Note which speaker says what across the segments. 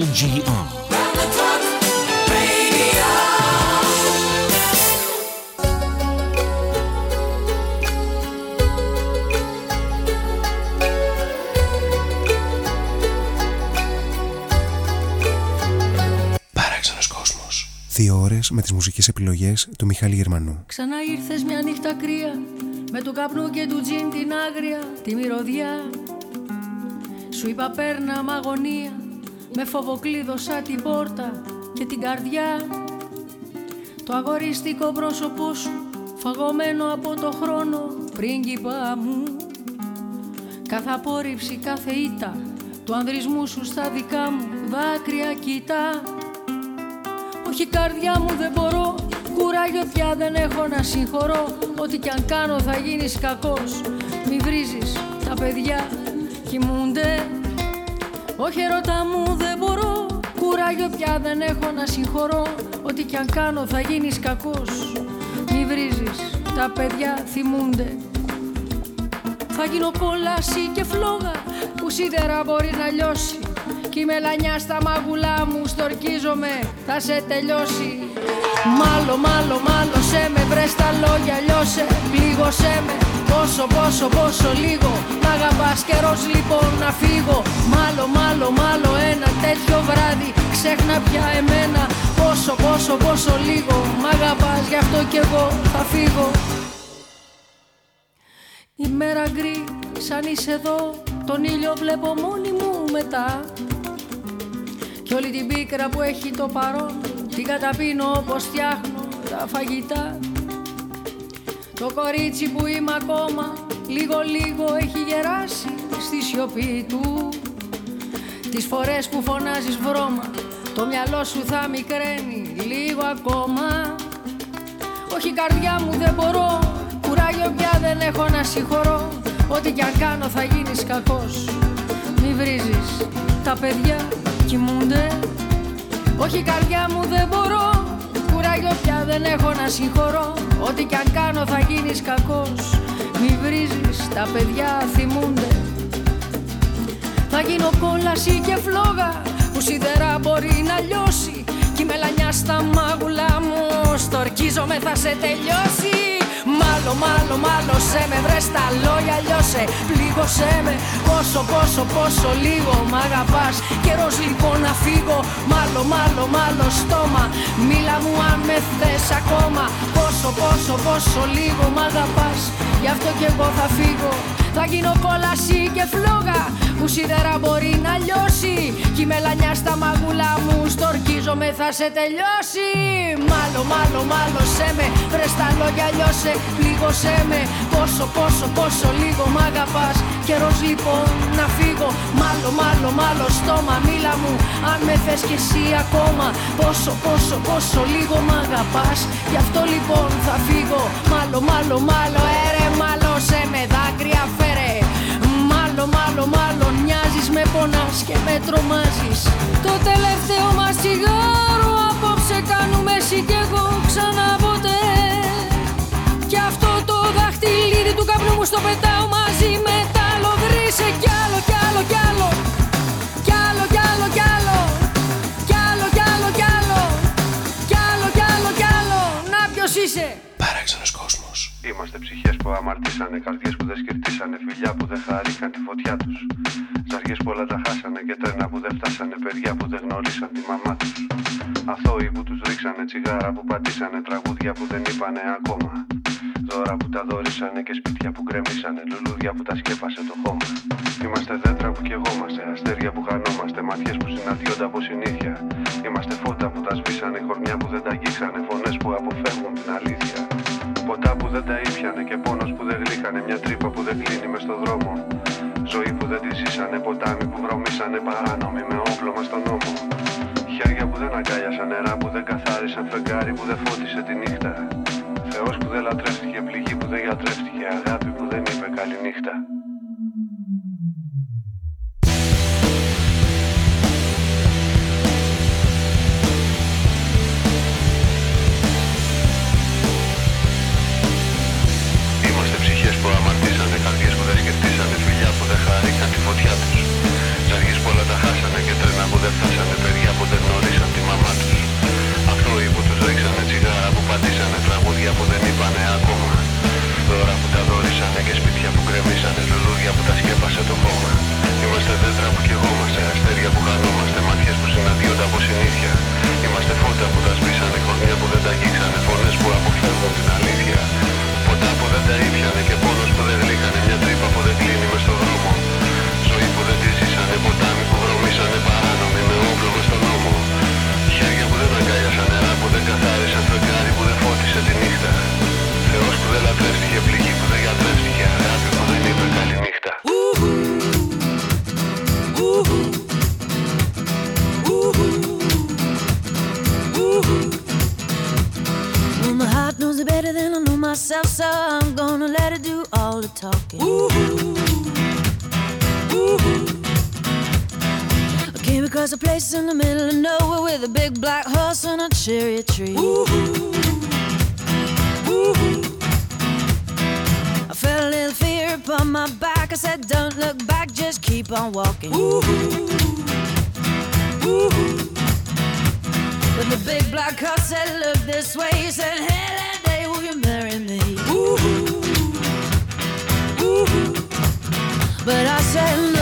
Speaker 1: LGR.
Speaker 2: Δύο ώρες με τις μουσικές επιλογές του Μιχάλη Γερμανού.
Speaker 3: Ξανά ήρθες μια νύχτα κρύα με του καπνού και του τζιν την άγρια τη μυρωδιά Σου είπα παίρνα μ' αγωνία με φοβοκλείδωσα την πόρτα και την καρδιά. Το αγοριστικό πρόσωπό σου φαγωμένο από το χρόνο πρίγκιπα μου. Κάθε απόρριψη, κάθε ήττα του ανδρισμού σου στα δικά μου δάκρυα κοιτά. Όχι καρδιά μου δεν μπορώ. Κουράγιο πια δεν έχω να συγχωρώ. Ό,τι κι αν κάνω θα γίνεις κακός. Μη βρίζεις τα παιδιά κοιμούνται. Όχι ερώτα μου δεν μπορώ Κουράγιο πια δεν έχω να συγχωρώ Ό,τι κι αν κάνω θα γίνεις κακός. Μη βρίζεις τα παιδιά θυμούνται. Θα γίνω κόλαση και φλόγα Που σίδερα μπορεί να λιώσει. Κι η μελανιά στα μαγουλά μου στορκίζομαι θα σε τελειώσει. Μάλλον, μάλλον, μάλλον σε με βρες τα λόγια λιώσε Πλήγωσέ με πόσο, πόσο, πόσο λίγο. Μ' αγαπάς καιρός λοιπόν να φύγω. Μάλλον, μάλλον, μάλλον ένα τέτοιο βράδυ. Ξέχνα πια εμένα. Πόσο, πόσο, πόσο λίγο. Μ' αγαπάς γι' αυτό κι εγώ θα φύγω. Η μέρα γκρι σαν είσαι εδώ. Τον ήλιο βλέπω μόνη μου μετά. Κι όλη την πίκρα που έχει το παρόν Την καταπίνω όπως φτιάχνω τα φαγητά Το κορίτσι που είμαι ακόμα Λίγο λίγο έχει γεράσει στη σιωπή του. Τις φορές που φωνάζεις βρώμα Το μυαλό σου θα μικραίνει λίγο ακόμα. Όχι καρδιά μου δεν μπορώ Κουράγιο πια δεν έχω να συγχωρώ. Ό,τι κι αν κάνω θα γίνεις κακός. Μη βρίζεις τα παιδιά κοιμούνται. Όχι καρδιά μου δεν μπορώ Κουράγιο πια δεν έχω να συγχωρώ Ό,τι κι αν κάνω θα γίνεις κακός. Μη βρίζεις τα παιδιά θυμούνται. Θα γίνω κόλαση και φλόγα Που σιδερά μπορεί να λιώσει. Κι η μελανιά στα μάγουλα μου Στορκίζομαι θα σε τελειώσει Μάλλον, μάλλον, μάλλον σε με βρες τα λόγια λιώσε. Πλήγωσέ με. Πόσο, πόσο, πόσο λίγο μ' αγαπάς. Καιρός λοιπόν να φύγω. Μάλλον, μάλλον, μάλλον στόμα. Μίλα μου αν με θες ακόμα. Πόσο, πόσο, πόσο λίγο μ' αγαπάς. Γι' αυτό κι εγώ θα φύγω. Θα γίνω κόλαση και φλόγα που σίδερα μπορεί να λιώσει. Κι η μελανιά στα μαγουλά μου στορκίζομαι θα σε τελειώσει. Μάλλον, μάλλον, μάλλον σε με βρες τα λόγια λιώσε Πλήγωσέ με. Πόσο, πόσο, πόσο λίγο μ' αγαπάς. Καιρός λοιπόν να φύγω. Μάλλον, μάλλον, μάλλον στόμα μίλα μου. Αν με θες κι εσύ ακόμα Πόσο, πόσο, πόσο λίγο μ' αγαπάς. Γι' αυτό λοιπόν θα φύγω. Μάλλον, μάλλον, μάλλον, έρε μάλλον σε με δάκρυα φέρε Μάλλον, μάλλον, μάλλον μοιάζεις με πονάς και με τρομάζεις. Το τελευταίο μας τσιγάρο απόψε κάνουμε εσύ κι εγώ ξανά ποτέ. Κι αυτό το δαχτυλίδι του καπνού μου στο πετάω μαζί με
Speaker 4: Είμαστε ψυχές που αμαρτήσανε, καρδιές που δεν σκεφτήσανε, φιλιά που δεν χάρηκαν τη φωτιά τους. Ζαριές που όλα τα χάσανε και τρένα που δεν φτάσανε, παιδιά που δεν γνωρίσαν τη μαμά τους. Αθώοι που τους ρίξανε, τσιγάρα που πατήσανε, τραγούδια που δεν είπανε ακόμα. Δώρα που τα δόρισανε και σπίτια που γκρεμίσανε, λουλούδια που τα σκέπασε το χώμα. Είμαστε δέντρα που καιγόμαστε, αστέρια που χανόμαστε, ματιές που συναντιόνται από συνήθεια. Είμαστε φώτα που τα σβήσανε, χορμιά που δεν τα αγγίξανε, φωνές που αποφεύγουν την αλήθεια. Ποτά που δεν τα ήπιανε και πόνος που δεν γλύκανε, μια τρύπα που δεν κλείνει με στο δρόμο. Ζωή που δεν τη ζήσανε, ποτάμι που βρωμήσανε, παράνομοι με όπλο μας στον νόμο. Χέρια που δεν αγκάλιασαν, νερά που δεν καθάρισαν, φεγγάρι που δεν φώτισε τη νύχτα. Θεός που δεν λατρεύτηκε, πληγή που δεν γιατρεύτηκε, αγάπη που δεν είπε καλή
Speaker 5: μάνα που δεν φτάσανε παιδιά που δεν γνωρίσαν τη μαμά τους. Αθώοι που τους ρίξανε τσιγάρα που πατήσανε τραγούδια που δεν είπανε ακόμα. Δώρα που τα δώρησανε και σπίτια που κρεμίσανε λουλούδια που τα σκέπασε το χώμα. Είμαστε δέντρα που κεγόμαστε, αστέρια που χανόμαστε, μάτιες που συναντιόνται από συνήθεια. Είμαστε φώτα που τα σβήσανε, χωριά που δεν τα αγγίξανε, φωνές που αποφεύγουν την αλήθεια. Ποτά που δεν τα ήπιανε και πόνος που δεν γλύκανε, μια τρύπα που δεν κλείνει μες στο δρόμο. Ζωή που δεν τη ζήσανε, ποτάμι που Σφίξανε παράνομοι με όπλο στον νόμο. Χέρια που δεν αγκάλιασαν νερά που δεν καθάρισαν Φεγγάρι που δεν φώτισε τη νύχτα. Θεός που δεν λατρεύτηκε, πληγή που δεν γιατρεύτηκε Αγάπη που δεν είπε καλή νύχτα.
Speaker 6: Better than I know myself, so I'm gonna let do all the talking. Ooh-hoo. Ooh-hoo. Across a place in the middle of nowhere with a big black horse and a cherry tree. Ooh. I felt a little fear upon my back. I said, Don't look back, just keep on walking. But the big black horse said, Look this way. He said, Hey, that day, will you marry me? Ooh.
Speaker 7: Ooh.
Speaker 6: But I said,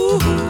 Speaker 6: Uhul.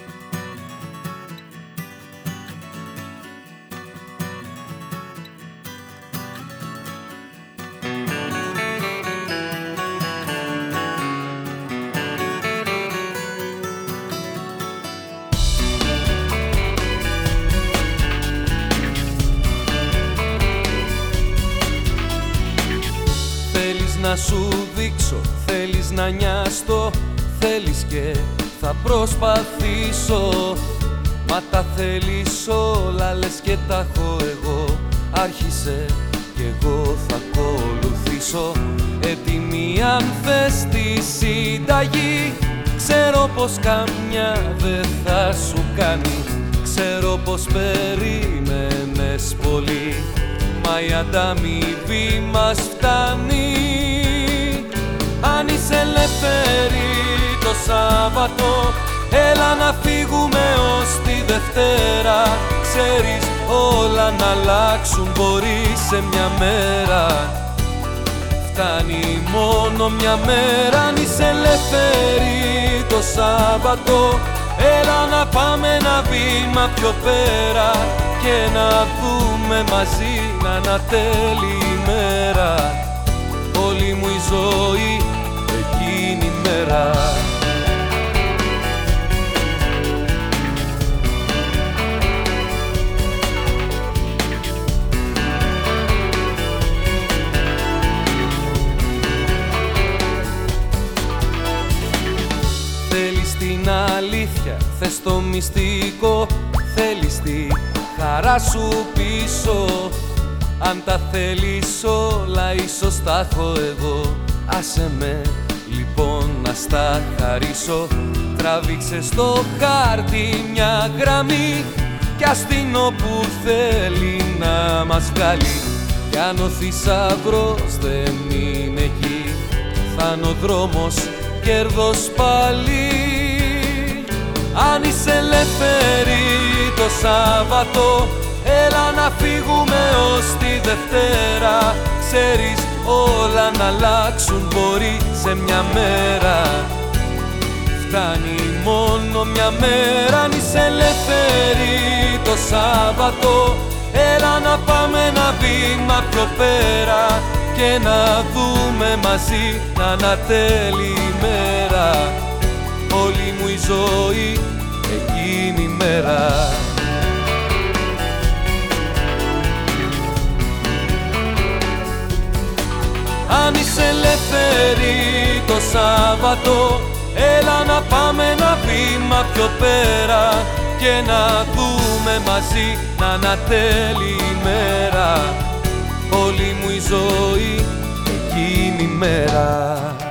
Speaker 8: Προσπαθήσω Μα τα θέλεις όλα λες και τα έχω εγώ. Άρχισε κι εγώ θα ακολουθήσω. Έτοιμη αν θες τη συνταγή Ξέρω πως καμιά δεν θα σου κάνει. Ξέρω πως περίμενες πολύ Μα η ανταμοιβή μας φτάνει. Αν είσαι ελεύθερη το Σάββατο Έλα να φύγουμε ως τη Δευτέρα. Ξέρεις όλα να αλλάξουν μπορεί σε μια μέρα. Φτάνει μόνο μια μέρα αν είσαι ελεύθερη το Σάββατο. Έλα να πάμε ένα βήμα πιο πέρα και να δούμε μαζί να ανατέλει η μέρα. Όλη μου η ζωή εκείνη η μέρα την αλήθεια, θες το μυστικό Θέλεις τη χαρά σου πίσω. Αν τα θέλεις όλα ίσως τα έχω εγώ. Άσε με λοιπόν να στα χαρίσω Τράβηξε στο χάρτη μια γραμμή Κι ας την όπου θέλει να μας βγάλει. Κι αν ο θησαυρός δεν είναι εκεί Θα είναι ο δρόμος κέρδος πάλι Αν είσαι ελεύθερη το Σάββατο Έλα να φύγουμε ως τη Δευτέρα. Ξέρεις Όλα να αλλάξουν μπορεί σε μια μέρα. Φτάνει μόνο μια μέρα. Αν είσαι ελεύθερη το Σάββατο Έλα να πάμε ένα βήμα πιο πέρα και να δούμε μαζί να ανατέλει η μέρα. όλη μου η ζωή εκείνη η μέρα. Αν είσαι ελεύθερη το Σάββατο Έλα να πάμε ένα βήμα πιο πέρα Και να δούμε μαζί να ανατέλει η μέρα. Όλη μου η ζωή εκείνη η μέρα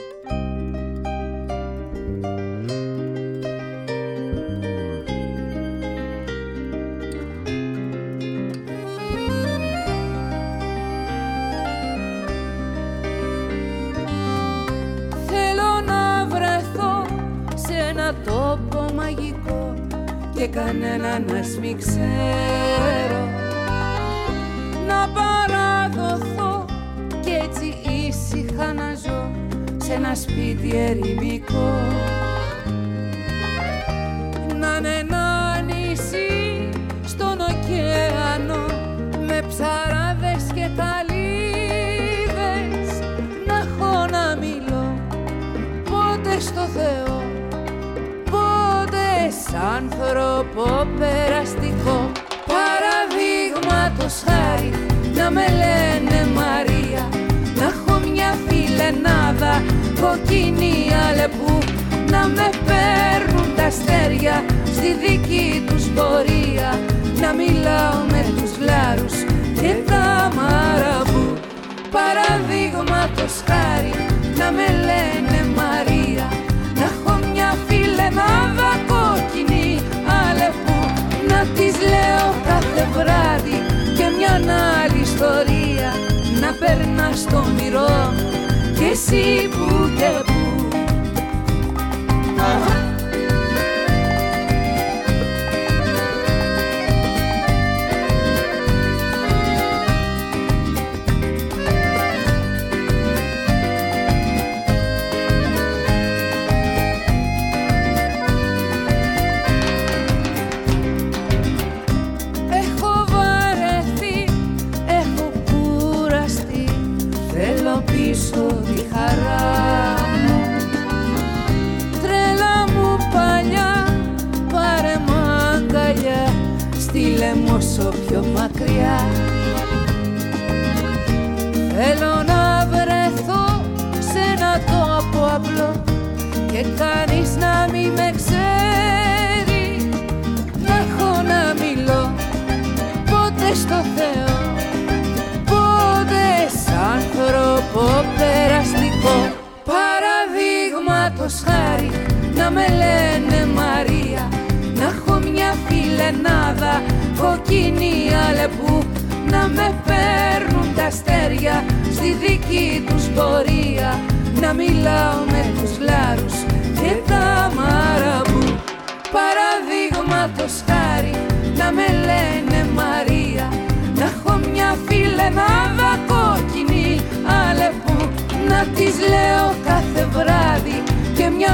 Speaker 9: Λέω κάθε βράδυ και μια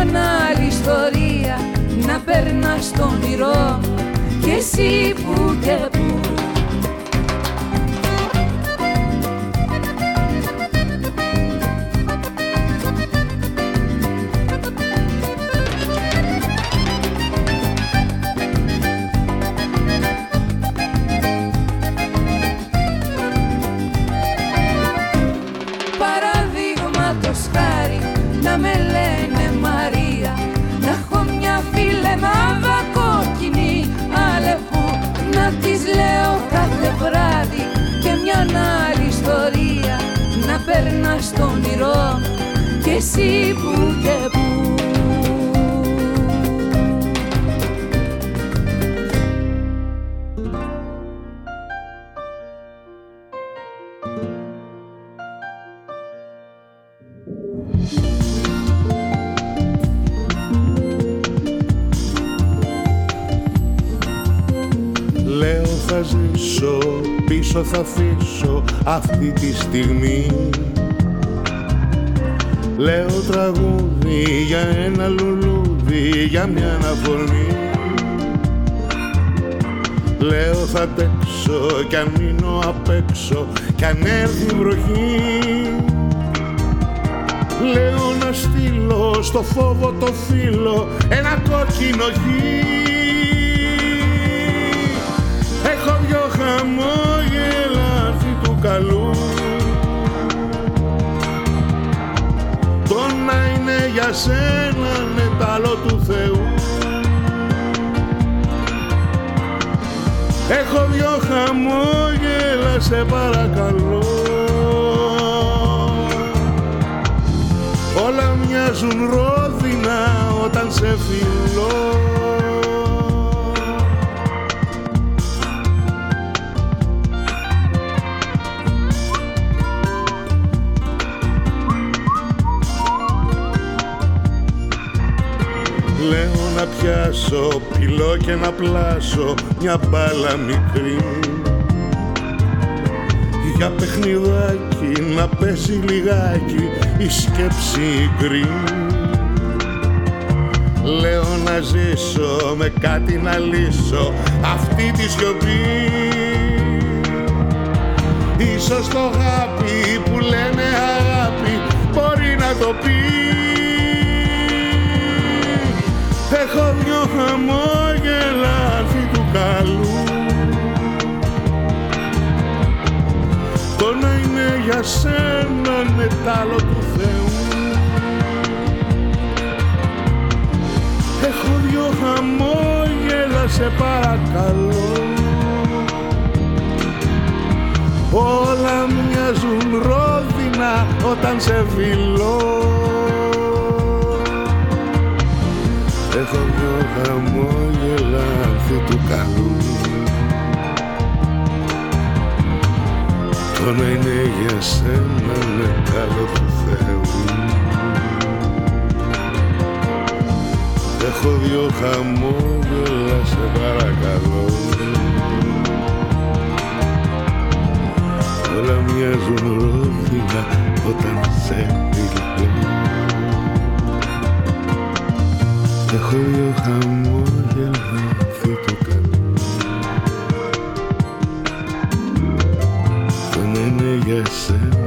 Speaker 9: άλλη ιστορία να περνάς στο μυρό και εσύ που και που στο όνειρο και εσύ που και που.
Speaker 10: Λέω θα ζήσω, πίσω θα αφήσω αυτή τη στιγμή. Λέω τραγούδι για ένα λουλούδι, για μια αναφορμή. Λέω θα τέξω κι αν μείνω απ' έξω κι αν έρθει βροχή. Λέω να στείλω στο φόβο το φίλο ένα κόκκινο γη. Έχω δυο χαμόγελα του καλού. Για σένα μετάλλο του Θεού. Έχω δυο χαμόγελα σε παρακαλώ. Όλα μοιάζουν ρόδινα όταν σε φιλώ πιάσω πυλό και να πλάσω μια μπάλα μικρή. Για παιχνιδάκι να πέσει λιγάκι η σκέψη γκρι Λέω να ζήσω με κάτι να λύσω αυτή τη σιωπή. Ίσως το αγάπη που λένε αγάπη μπορεί να το πει Έχω δυο χαμόγελα αρθή του καλού. Το να είναι για σένα μετάλλο του Θεού. Έχω δυο χαμόγελα σε παρακαλώ. Όλα μοιάζουν ρόδινα όταν σε φιλώ Έχω δυο χαμόγελα αρθή του καλού. Το να είναι για σένα με καλό του Θεού. Έχω δυο χαμόγελα σε παρακαλώ. Όλα μοιάζουν ρόδινα όταν σε Έχω δυο χαμόγελα το καλό Το να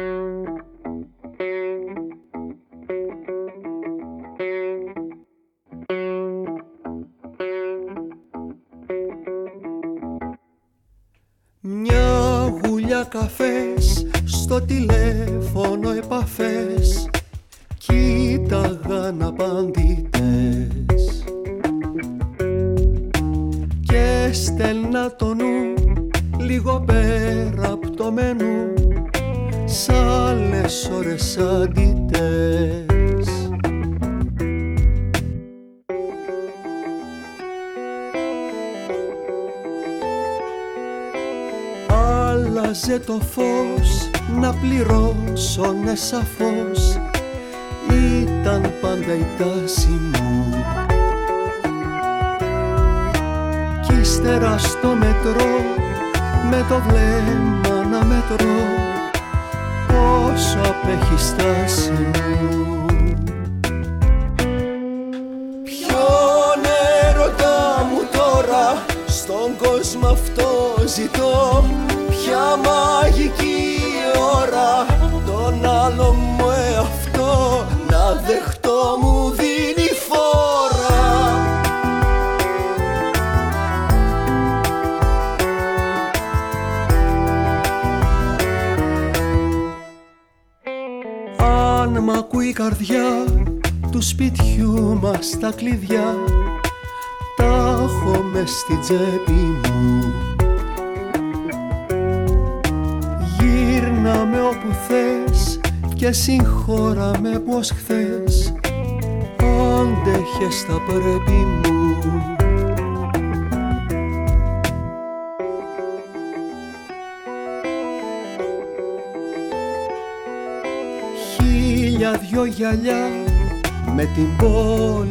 Speaker 11: Timbol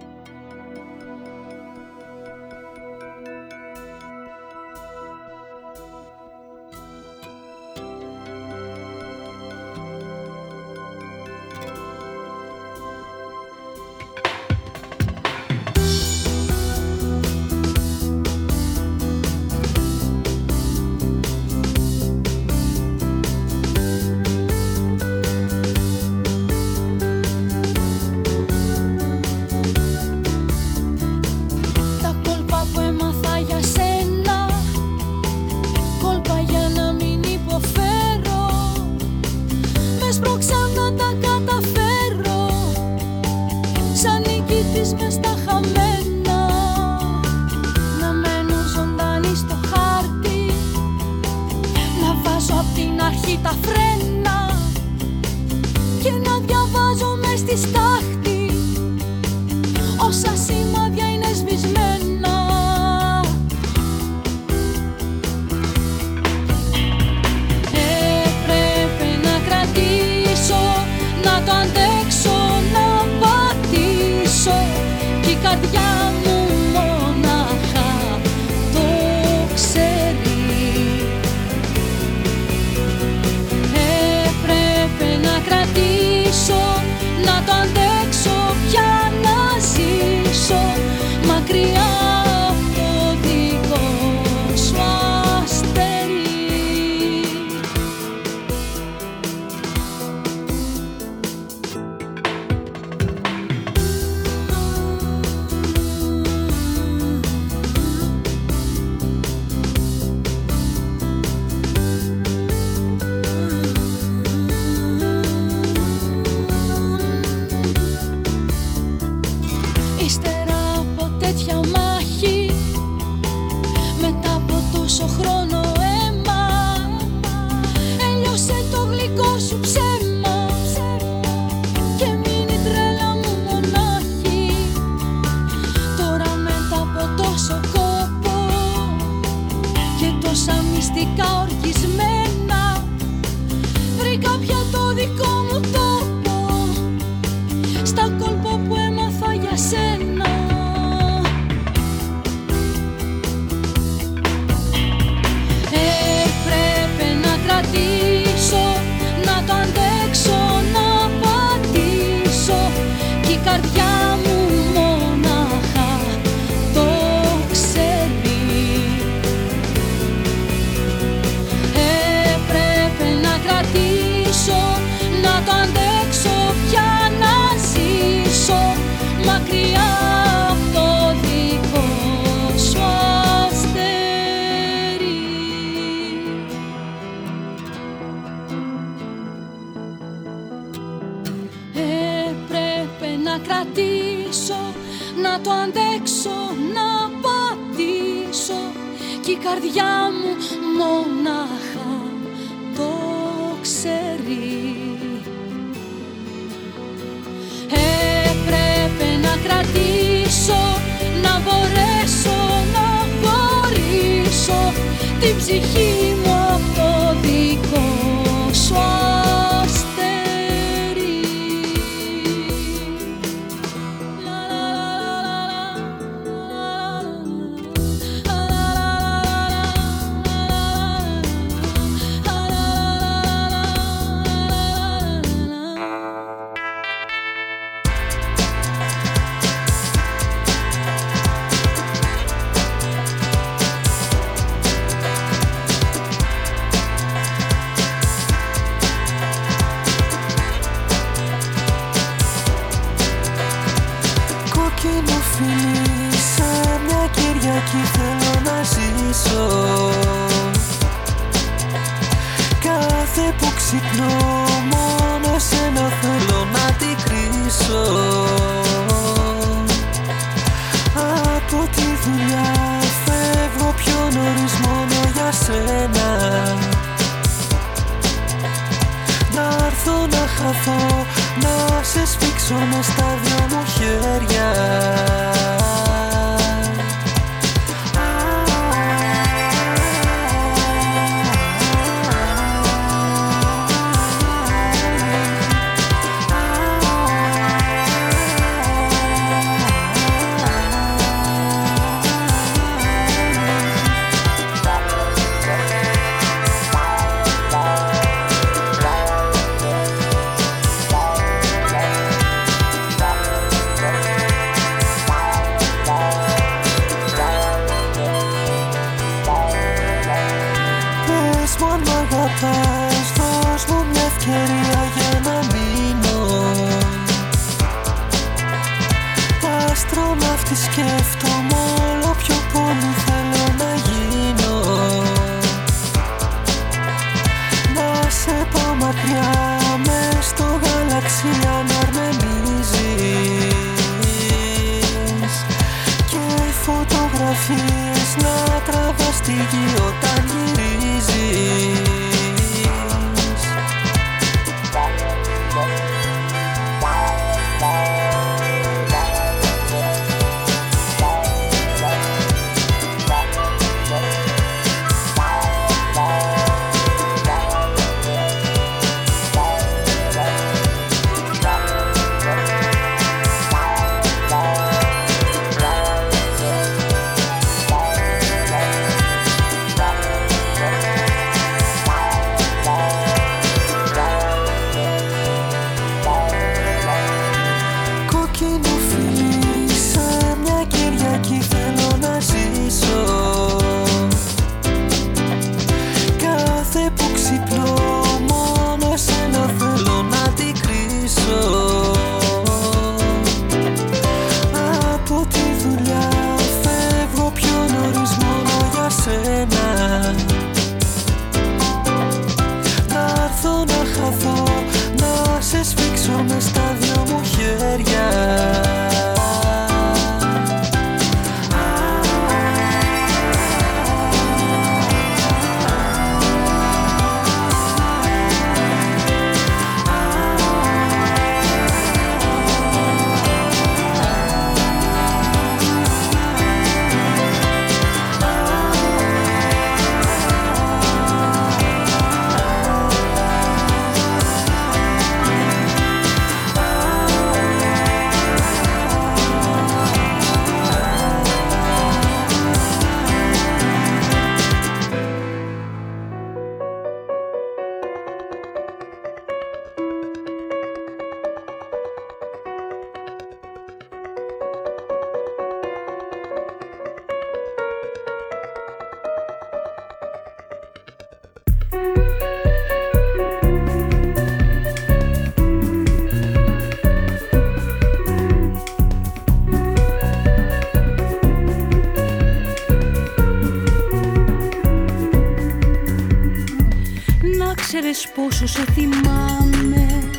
Speaker 3: Πόσο σε θυμάμαι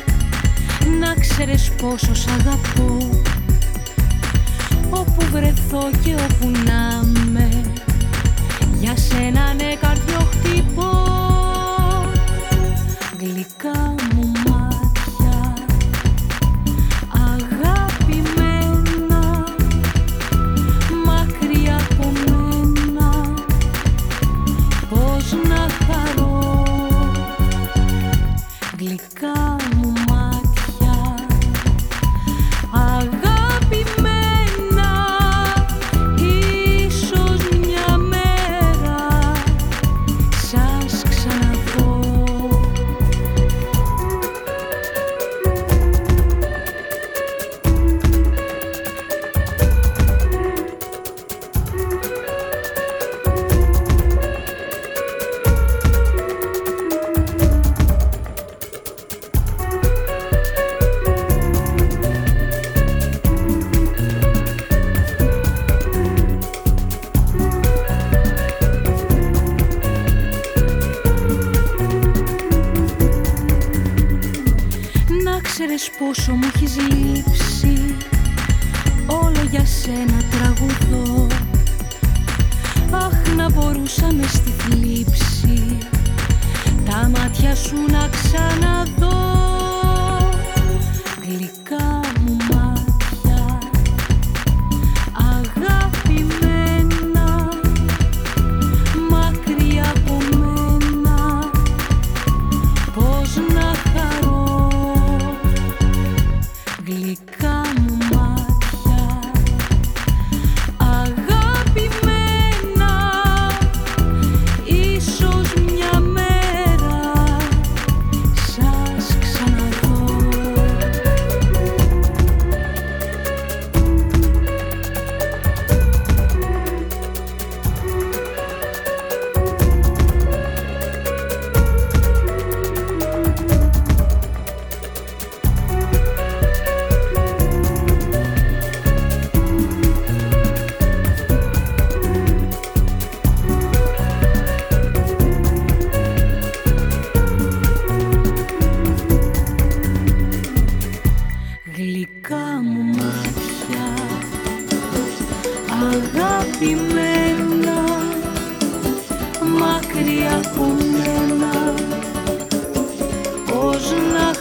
Speaker 3: Να ξέρεις πόσο σ'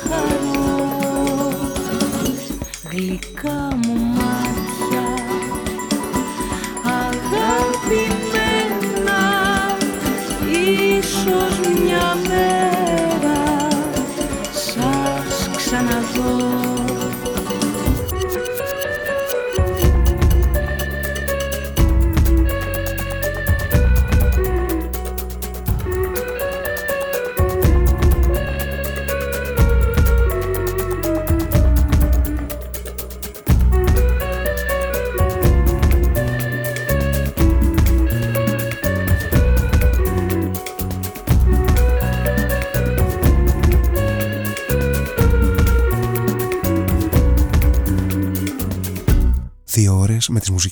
Speaker 3: χαρώ. Γλυκά μου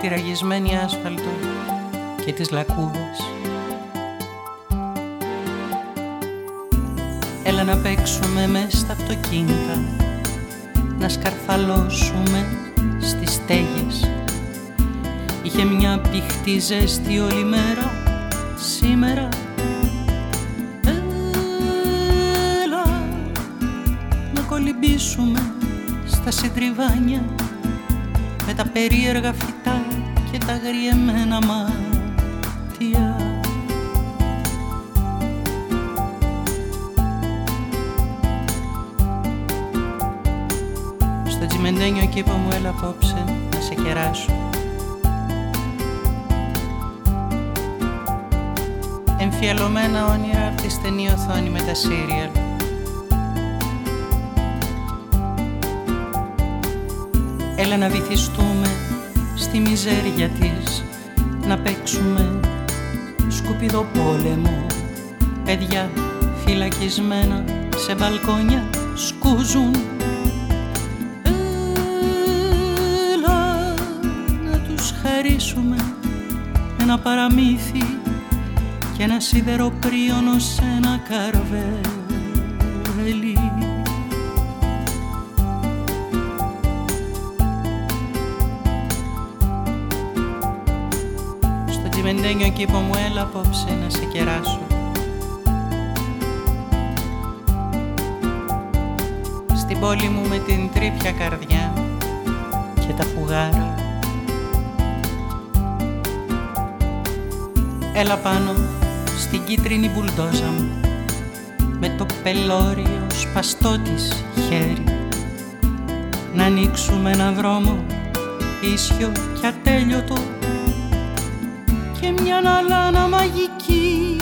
Speaker 12: Τη ραγισμένη άσφαλτο και τις λακκούδες. Έλα να παίξουμε μες στα αυτοκίνητα να σκαρφαλώσουμε στις στέγες. Είχε μια πηχτή ζέστη όλη μέρα σήμερα. Κολυμπήσουμε στα συντριβάνια με τα περίεργα φυτά και τα γριεμένα μάτια. Στο τσιμεντένιο κήπο μου έλα απόψε να σε κεράσω Εμφιαλωμένα όνειρα από τη στενή οθόνη με τα σύριαλ Έλα να βυθιστούμε στη μιζέρια της Να παίξουμε σκουπιδό πόλεμο. Παιδιά φυλακισμένα σε μπαλκόνια σκούζουν. Έλα να τους χαρίσουμε ένα παραμύθι και ένα σιδεροπρίωνο σε ένα καρβέλι Μεντένιο κήπο μου έλα απόψε να σε κεράσω. Στην πόλη μου με την τρίπια καρδιά και τα φουγάρα Έλα πάνω στην κίτρινη μπουλντόζα μου με το πελώριο σπαστό της χέρι. Να ανοίξουμε ένα δρόμο ίσιο και ατέλειωτο μια αλάνα μαγική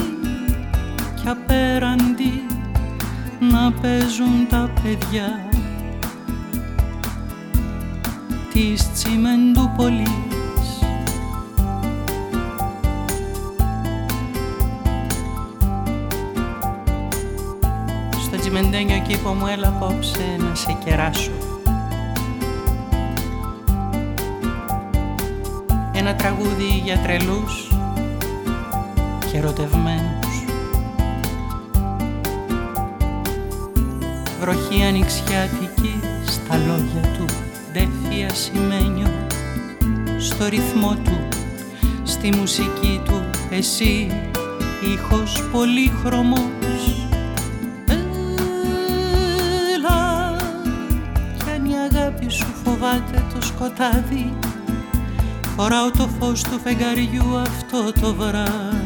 Speaker 12: κι απέραντι να παίζουν τα παιδιά της Τσιμεντούπολης. Στο τσιμεντένιο κήπο μου έλα απόψε να σε κεράσω. Ένα τραγούδι για τρελούς και ερωτευμένους Βροχή ανοιξιάτικη στα λόγια του Δέφια σημαίνιο στο ρυθμό του. Στη μουσική του εσύ ήχος πολύχρωμος. Έλα κι αν η αγάπη σου φοβάται το σκοτάδι. Φοράω το φως του φεγγαριού αυτό το βράδυ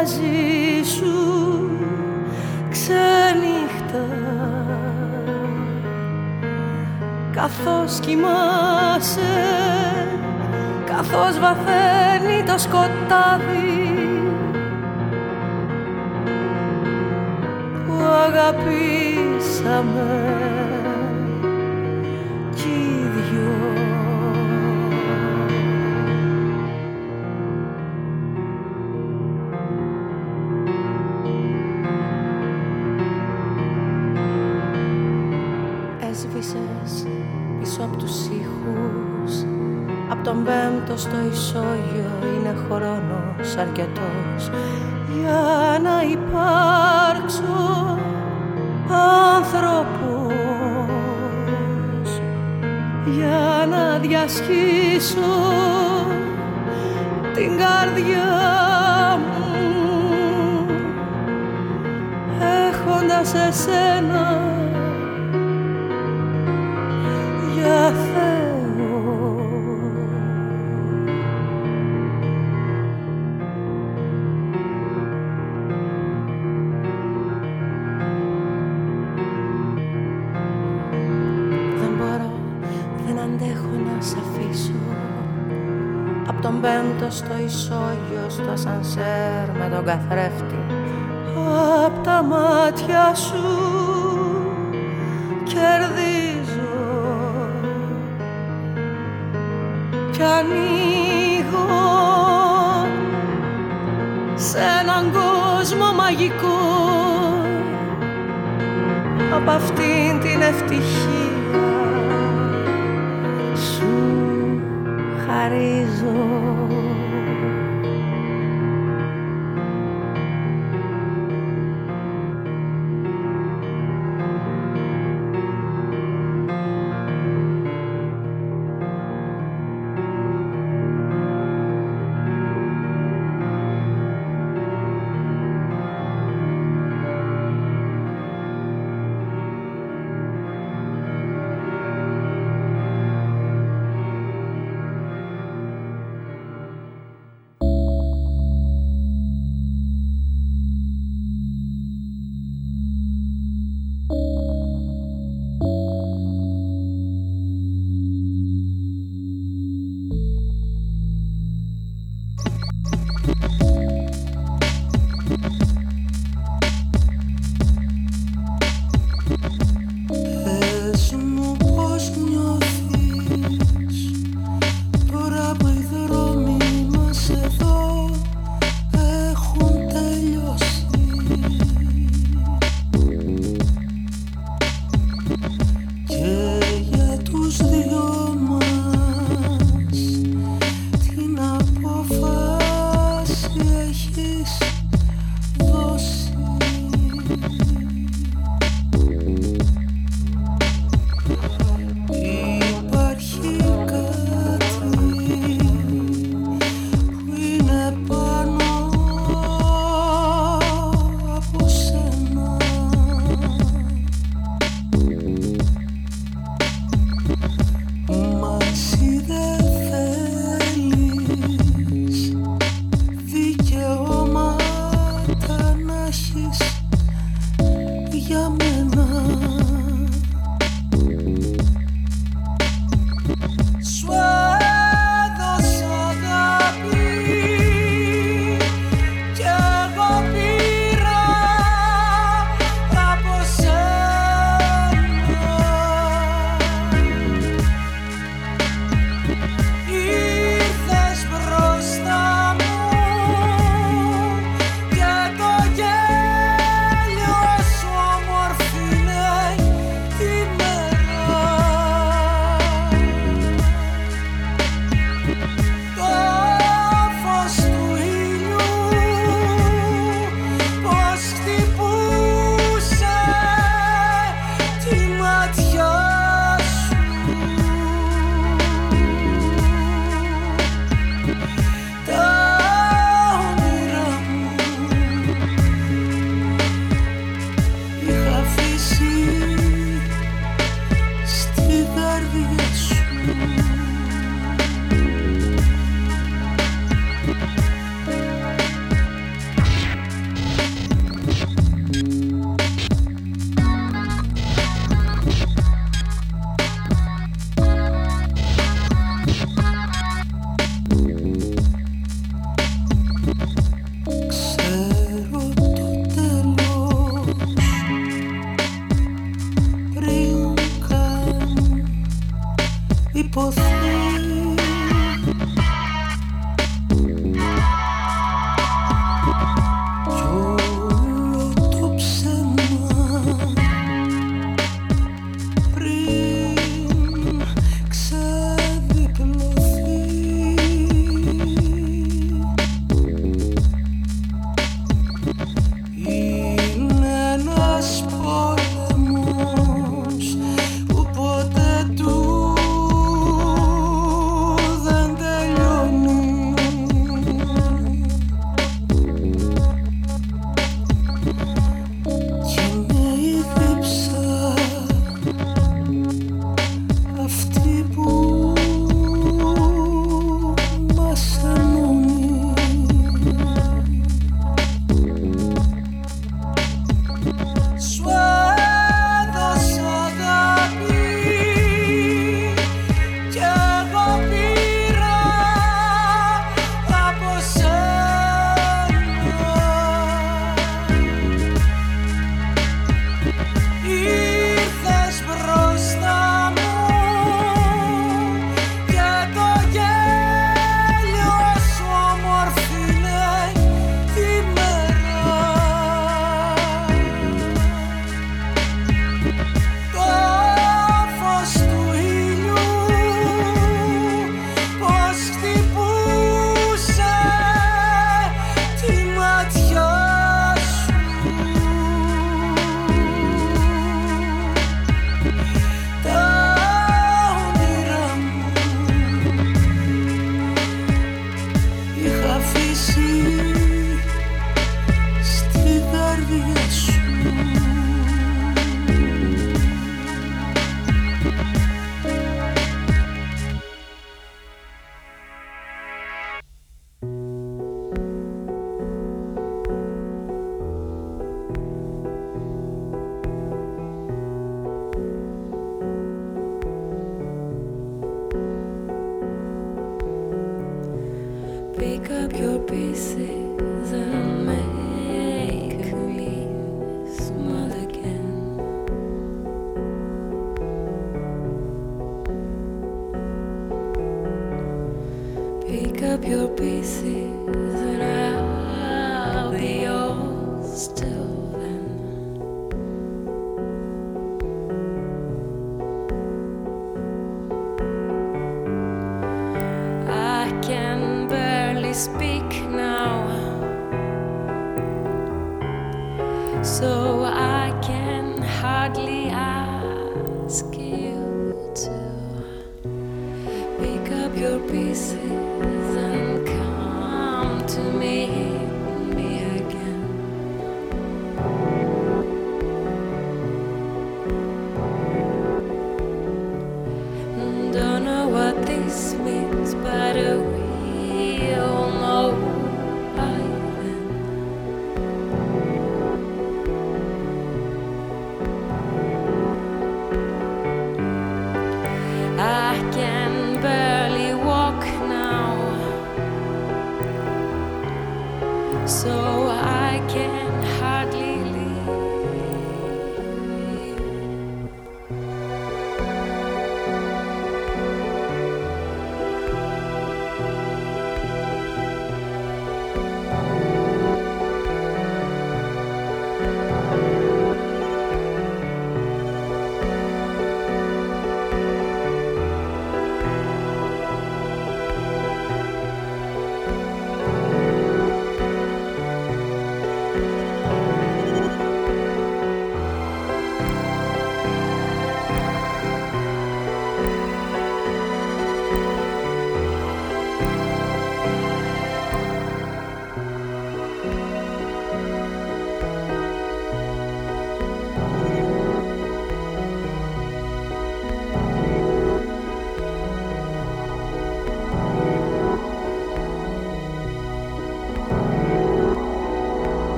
Speaker 13: Μαζί σου ξενύχτα. Καθώς κοιμάσαι καθώς βαθαίνει το σκοτάδι που αγαπήσαμε στο ισόγειο είναι χρόνος αρκετός. Για να υπάρξω άνθρωπος. Για να διασχίσω την καρδιά μου. Έχοντας εσένα ισόγειος στο σανσέρ με τον καθρέφτη. Απ' τα μάτια σου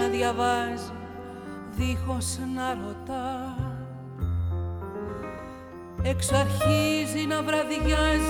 Speaker 9: να διαβάζει δίχως να ρωτά. Εξαρχίζει να βραδιάζει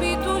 Speaker 9: αγάπη του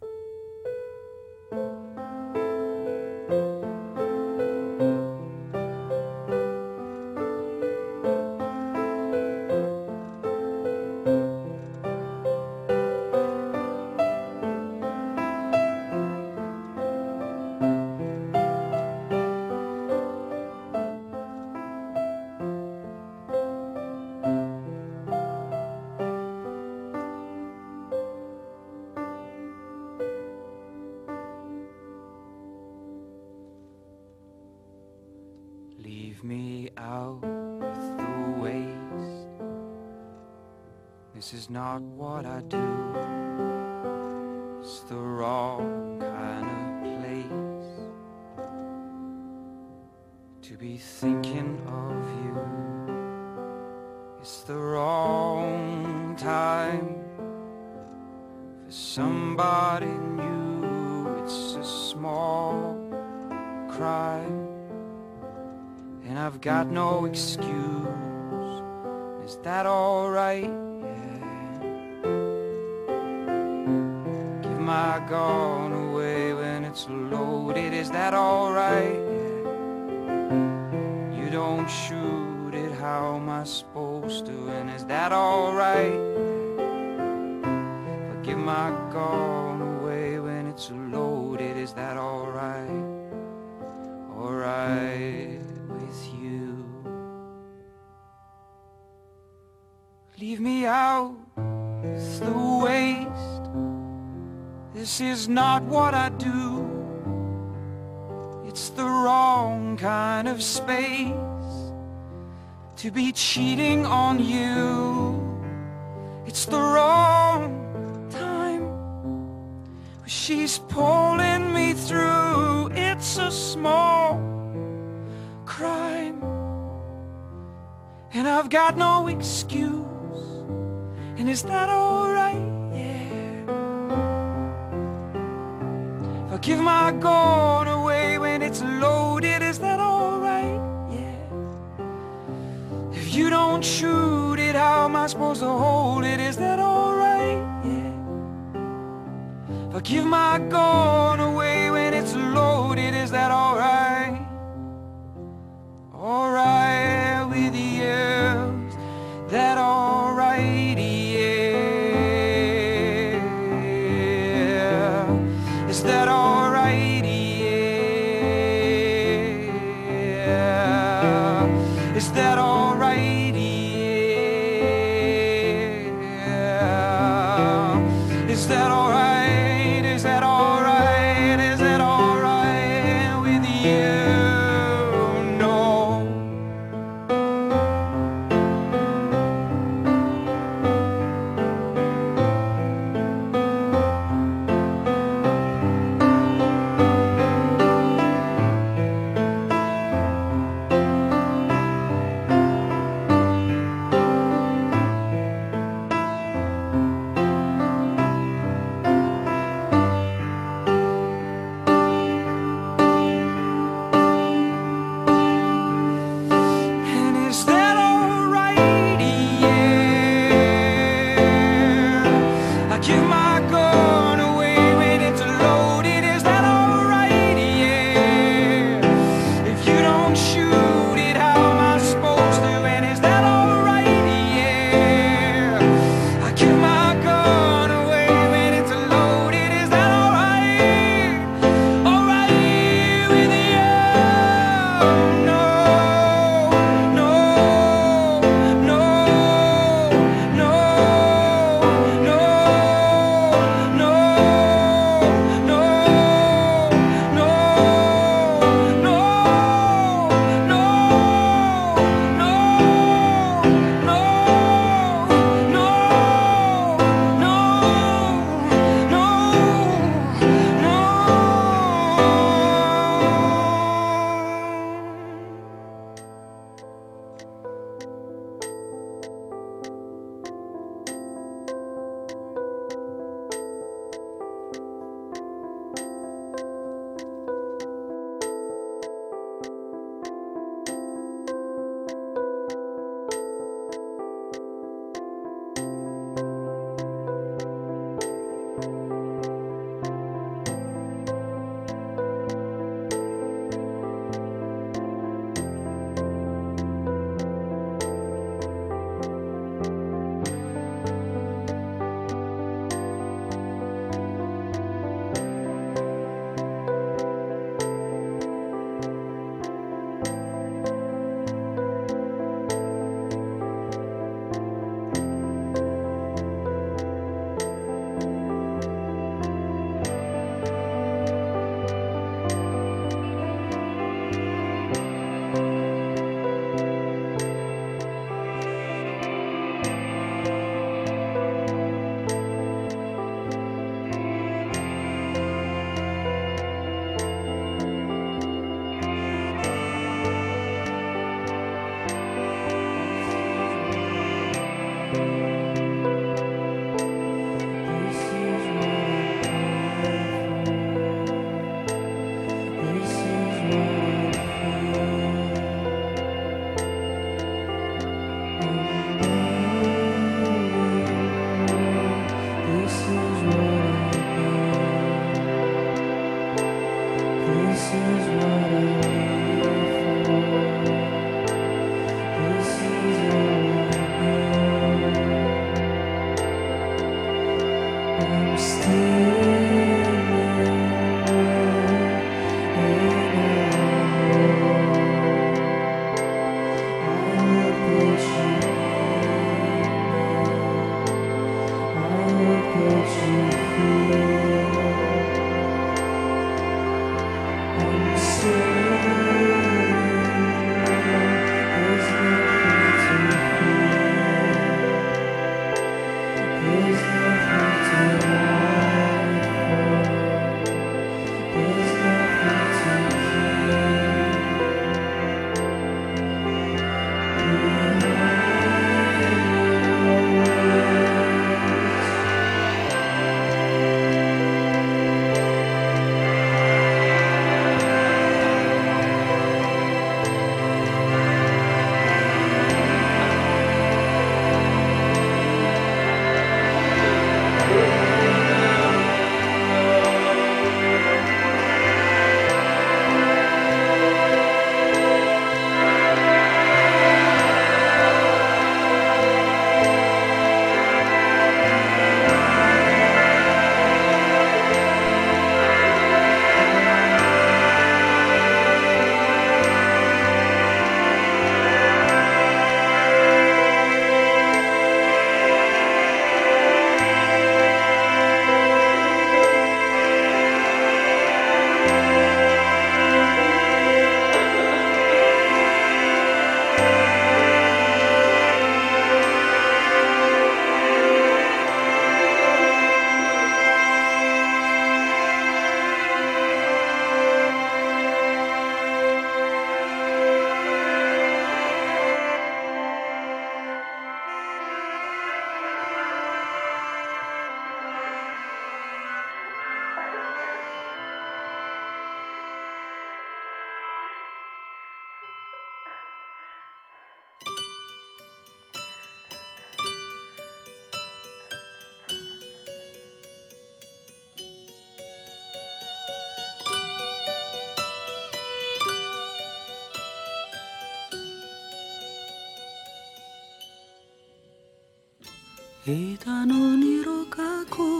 Speaker 12: Ήταν όνειρο κακό,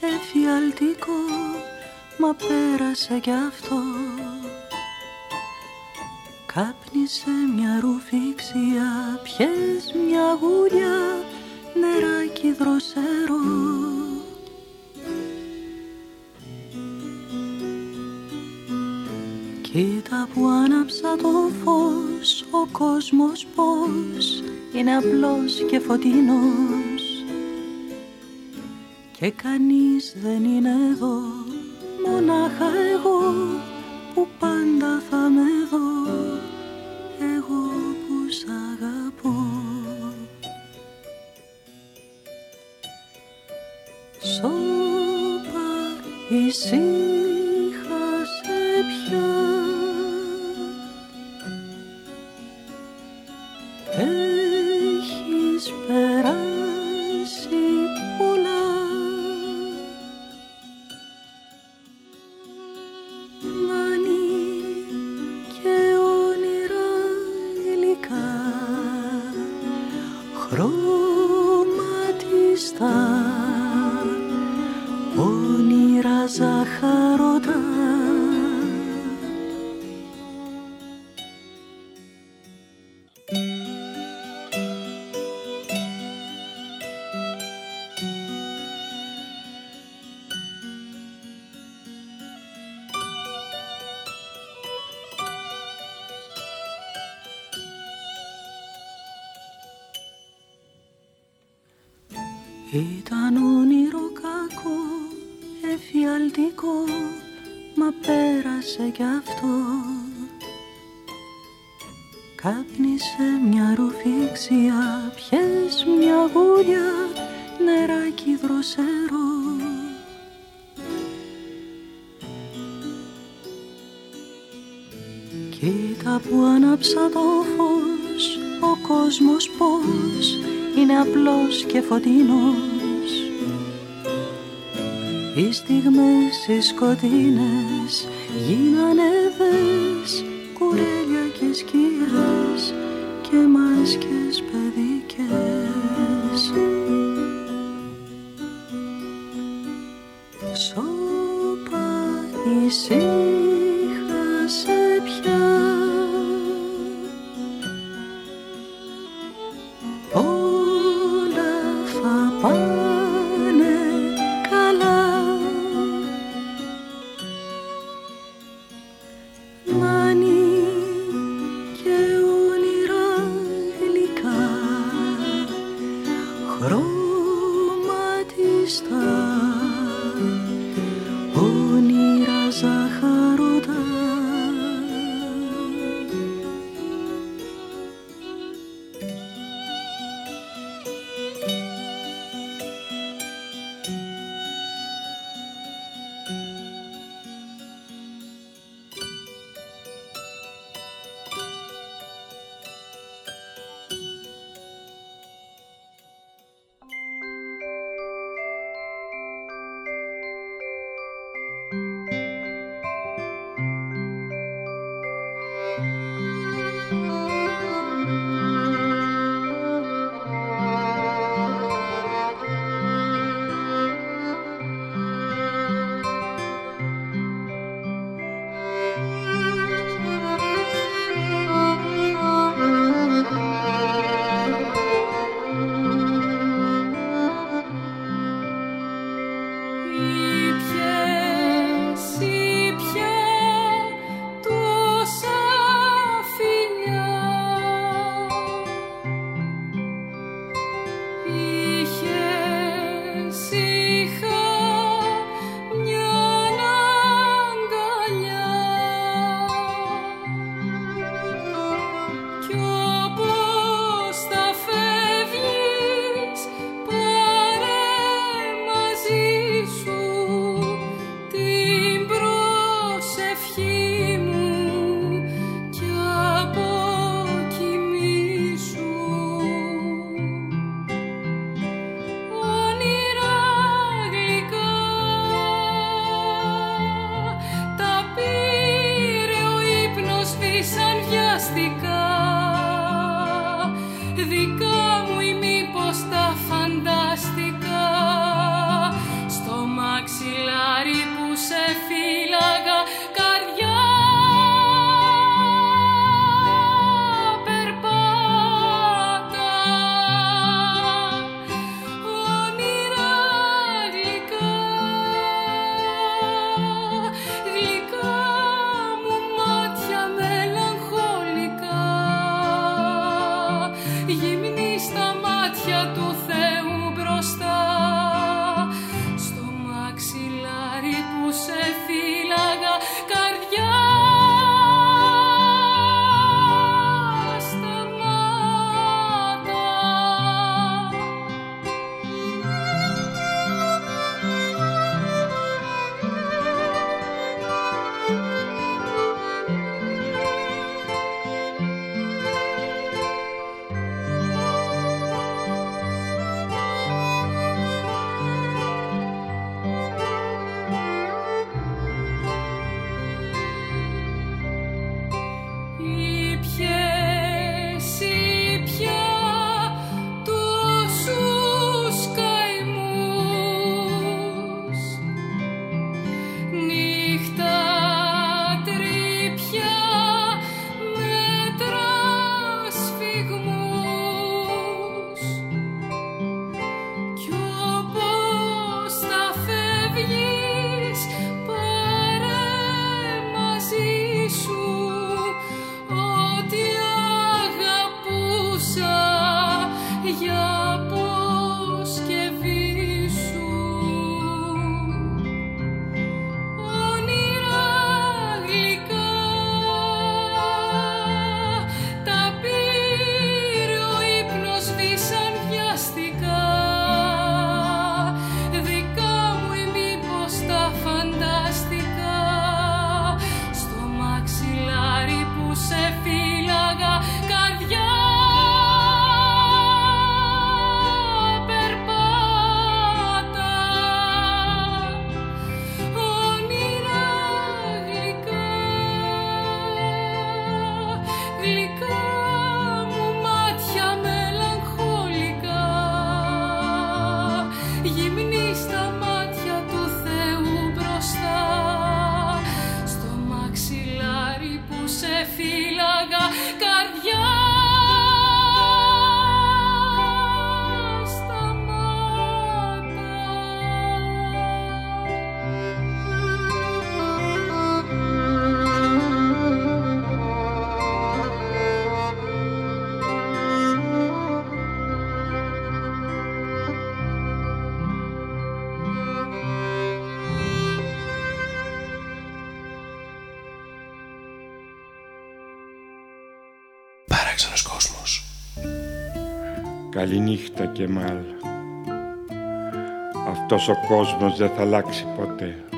Speaker 12: εφιαλτικό, μα πέρασε κι αυτό. Κάπνισε μια ρουφήξια, πιες μια γουλιά, νεράκι δροσερό Κοίτα που άναψα το φως, ο κόσμος πως είναι απλός και φωτεινός και κανείς δεν είναι εδώ μονάχα εγώ που πάντα θα με δω. Εγώ που σ' αγαπώ. Σώπα Ήταν όνειρο κακό, εφιαλτικό, μα πέρασε κι αυτό. Κάπνισε μια ρουφήξια, πιες μια γουλιά, νεράκι δροσερό. Κοίτα που άναψα το φως, ο κόσμος πώς εσύ και φωτεινός. Οι στιγμές οι σκοτεινές γίνανε
Speaker 14: Καληνύχτα Κεμάλ. Αυτός ο κόσμος δεν θα αλλάξει ποτέ.